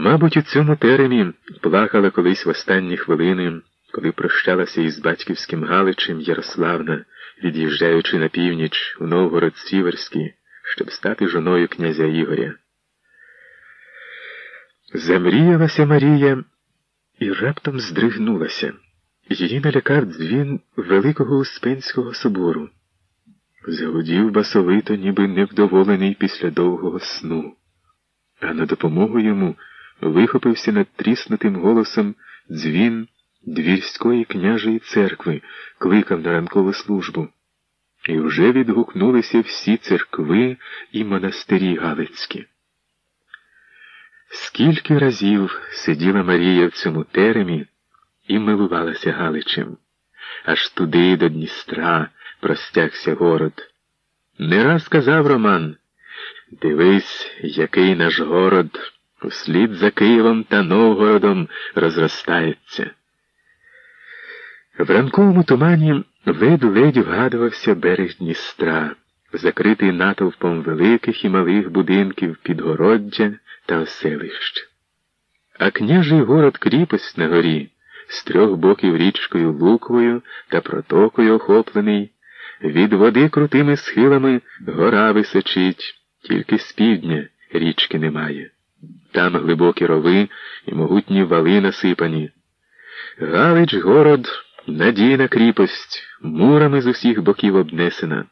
Мабуть, у цьому теремі плакала колись в останні хвилини, коли прощалася із батьківським Галичем Ярославна, від'їжджаючи на північ у Новгород Сіверський, щоб стати жоною князя Ігоря. Замріялася Марія і раптом здригнулася. Її налякав дзвін Великого Успенського собору. Загудів басовито, ніби невдоволений після довгого сну, а на допомогу йому вихопився над тріснутим голосом дзвін двірської княжої церкви, кликав на ранкову службу. І вже відгукнулися всі церкви і монастирі Галицькі. Скільки разів сиділа Марія в цьому теремі і милувалася Галичем, аж туди до Дністра простягся город. Не раз казав Роман Дивись, який наш город услід за Києвом та Новгородом розростається. В ранковому тумані ледь-ледь вгадувався берег Дністра, закритий натовпом великих і малих будинків підгороддя та оселищ. А княжий город кріпость на горі, з трьох боків річкою Луквою та протокою охоплений, від води крутими схилами гора височить, тільки з півдня річки немає. Там глибокі рови і могутні вали насипані. Галич город надійна кріпость, мурами з усіх боків обнесена.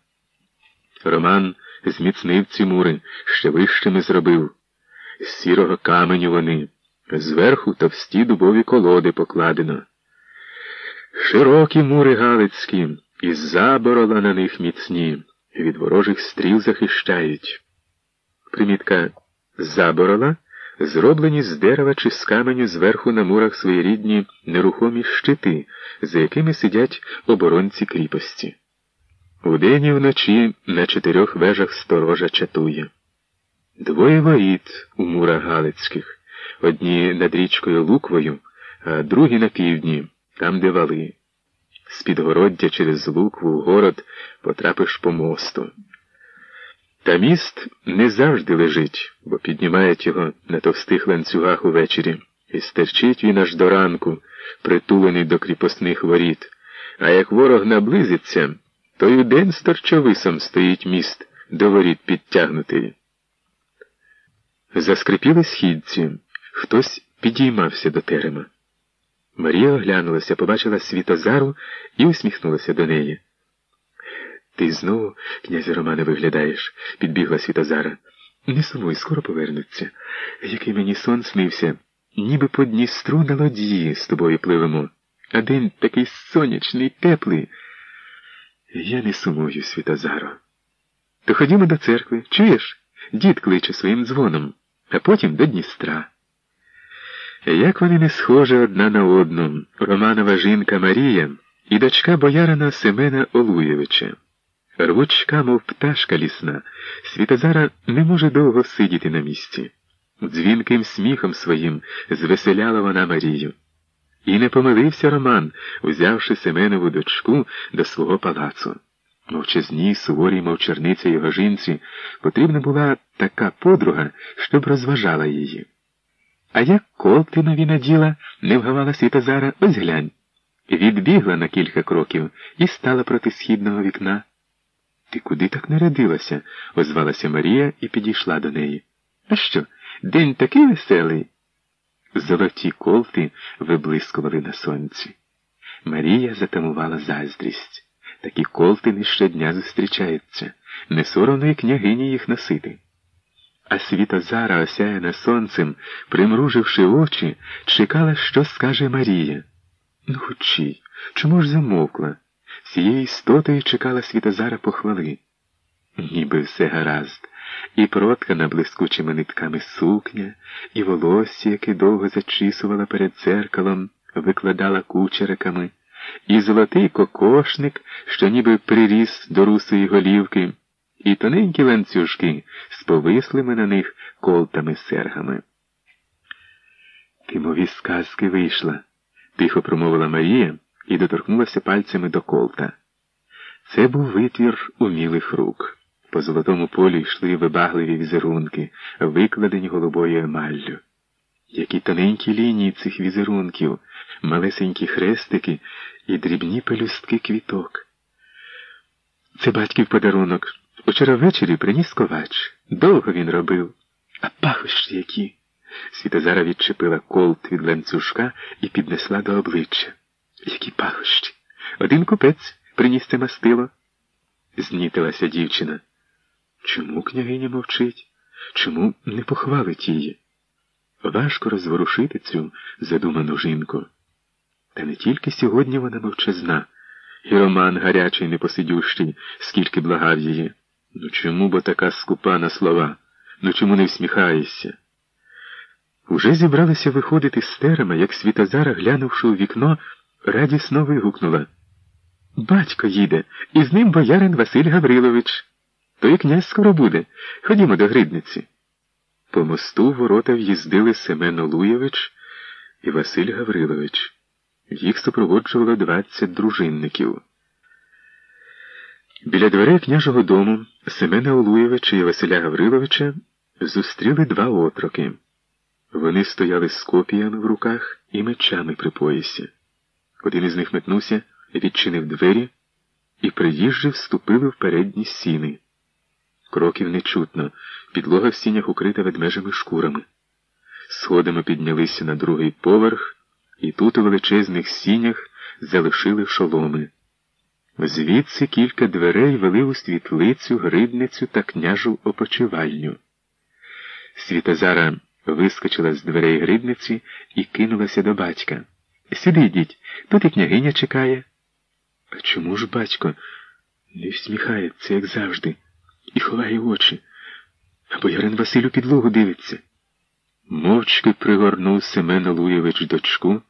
Роман зміцнив ці мури, ще вищими зробив. З сірого каменю вони, зверху товсті дубові колоди покладено. Широкі мури Галицькі, і заборола на них міцні, від ворожих стріл захищають. Примітка заборола зроблені з дерева чи з каменю зверху на мурах своєрідні нерухомі щити, за якими сидять оборонці кріпості. Удень і вночі на чотирьох вежах сторожа чатує. Двоє воріт у мурах Галицьких, одні над річкою Луквою, а другі на півдні, там, де вали. З підгороддя через Лукву в город потрапиш по мосту. Та міст не завжди лежить, бо піднімають його на товстих ланцюгах увечері, і стерчить він аж до ранку, притулений до кріпосних воріт. А як ворог наблизиться, то й у день сторчовисом стоїть міст до воріт підтягнутий. Заскрипіли східці, хтось підіймався до терема. Марія оглянулася, побачила Світозару і усміхнулася до неї. Ти знову, князя Романе, виглядаєш, підбігла Світозара. Не сумуй, скоро повернуться. Який мені сон снився, ніби по Дністру на ладьї з тобою пливемо, а день такий сонячний, теплий. Я не сумую, Світозаро. То ходімо до церкви, чуєш? Дід кличе своїм дзвоном, а потім до Дністра. Як вони не схожі одна на одну, Романова жінка Марія і дочка боярина Семена Олуєвича. Рвучка, мов пташка лісна, Світозара не може довго сидіти на місці. Дзвінким сміхом своїм звеселяла вона Марію. І не помилився Роман, узявши Семенову дочку до свого палацу. Мовчазній, суворій мовчерниці його жінці потрібна була така подруга, щоб розважала її. А як колти нові наділа, не вгавала Світозара, ось глянь. Відбігла на кілька кроків і стала проти східного вікна. Ти куди так нарядилася? озвалася Марія і підійшла до неї. А що, день такий веселий? Золоті колти виблискували на сонці. Марія затамувала заздрість. Такі колти не щодня зустрічаються, не соромно і княгині їх носити. А світозара, осяяна сонцем, примруживши очі, чекала, що скаже Марія. Ну, хочі, чому ж замовкла? Цією істотою чекала Світозара похвали. Ніби все гаразд, і проткана блискучими нитками сукня, і волосся, яке довго зачісувала перед дзеркалом, викладала кучериками, і золотий кокошник, що ніби приріс до русої голівки, і тоненькі ланцюжки з повислими на них колтами сергами. Ти мові сказки вийшла, тихо промовила Марія і доторкнулася пальцями до колта. Це був витвір умілих рук. По золотому полі йшли вибагливі візерунки, викладені голубою емаллю. Які тоненькі лінії цих візерунків, малесенькі хрестики і дрібні пелюстки квіток. Це батьків подарунок. Вчора ввечері приніс ковач. Довго він робив. А пахощі які. Світозара відчепила колт від ланцюжка і піднесла до обличчя. Які пахощі. Один купець приніс це мастило. Знітилася дівчина. Чому княгиня мовчить? Чому не похвалить її? Важко розворушити цю задуману жінку. Та не тільки сьогодні вона мовчазна, і роман гарячий, непосидющий, скільки благав її. Ну чому бо така скупа на слова? Ну чому не всміхаєшся? Уже зібралися виходити з терема, як Світозара, глянувши у вікно, радісно вигукнула. Батько їде, і з ним боярин Василь Гаврилович. То і князь скоро буде. Ходімо до гридниці. По мосту ворота в'їздили Семен Олуєвич і Василь Гаврилович. Їх супроводжувало двадцять дружинників. Біля дверей княжого дому Семена Олуєвича і Василя Гавриловича зустріли два отроки. Вони стояли з копіями в руках і мечами при поясі. Один із них метнувся, відчинив двері, і приїжджі вступили в передні сіни. Кроків не чутно, підлога в сінях укрита ведмежими шкурами. Сходами піднялися на другий поверх, і тут у величезних сінях залишили шоломи. Звідси кілька дверей вели у світлицю, гридницю та княжу опочивальню. Світозара вискочила з дверей гридниці і кинулася до батька. Сюди йдіть, тут і княгиня чекає. А чому ж батько не всміхається, як завжди, і ховає очі, або боярин Василю підлогу дивиться? Мовчки пригорнув Семен Олуєвич дочку.